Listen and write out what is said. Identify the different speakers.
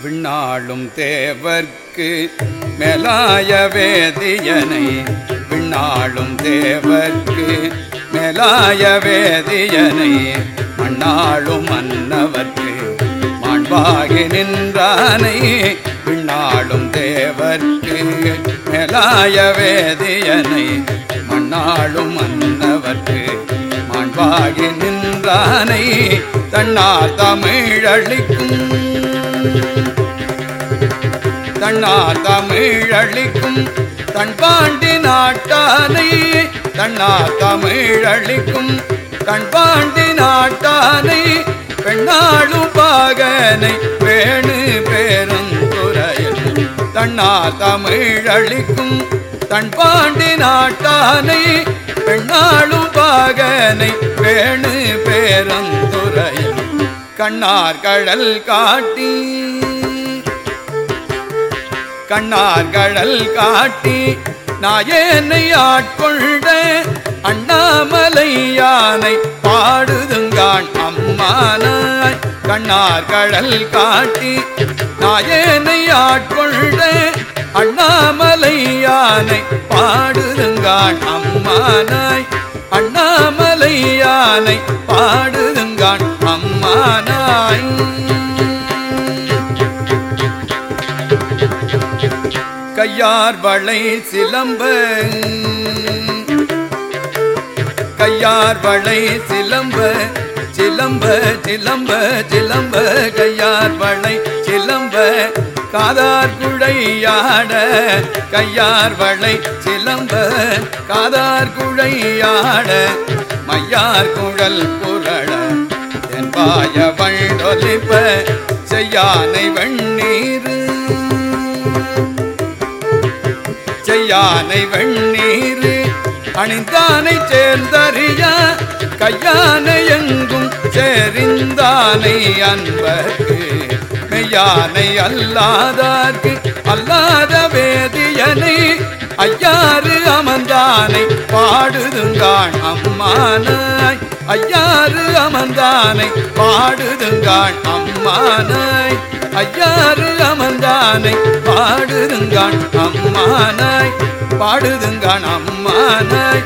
Speaker 1: விண்ணாளும் தேவர்க்கு மேலாய வேதியனை. விண்ணாளும் தேவர்க்கு மேலாய வேதியனை. மண்ணாளும் மன்னவர்க்கு மாண்பாகி நின்றானை. விண்ணாளும் தேவர்க்கு மேலாய வேதியனை. மண்ணாளும் மன்னவர்க்கு மாண்பாகி நின்றானை. தன்னால் தமிழளிக்கும் தன்னால் தமிழளிக்கும் தன் பாண்டி நாட்டானை தன்னால் தமிழளிக்கும் தன் பாண்டி நாட்டானை பெண்ணாளும் பாகனை வேணு பேருந்துரையில் தன்னால் தமிழளிக்கும் தன் பாண்டி நாட்டானை பெண்ணாளும் பாகனை வேணு பேரந்துரையில் கண்ணார் கடல் காட்டி. கண்ணார் கடல் காட்டி நாயனை ஆட்கொண்ட அண்ணாமலை யானை பாடுதுங்கான் அம்மானாய். கண்ணார் கடல் காட்டி நாயனை ஆட்கொண்ட அண்ணாமலை யானை பாடுதுங்கான் அம்மானாய். அண்ணாமலை யானை பாடு அம்மானாய் கையார் வளை சிலம்ப. கையார் வளை சிலம்ப. சிலம்ப சிலம்ப சிலம்ப. கையார் வளை சிலம்ப. காதார் குழையாட. கையார் வளை சிலம்ப. காதார் குழையாட. மையார் குழல் புரள. பாய வண்டொலிப்ப செய்யானை வெண்ணீர். செய்யானை வெண்ணீர் அணிந்தானை சேர்ந்தறிய கையானை எங்கும் சேரிந்தானை அன்பர்க்கு. மெய்யானை அல்லாதார்க்கு அல்லாத வேதியனை ஐயாறு அமர்ந்தானை பாடுதுங்கான் அம்மானாய். ஐயா அமர்ந்தானை பாடுதுங்காள் அம்மானாய் ஐயாறு அமர்ந்தானை பாடுதுங்காள் அம்மானாய் பாடுதுங்கான் அம்மானாய் பாடுதுங்கான் அம்மானாய்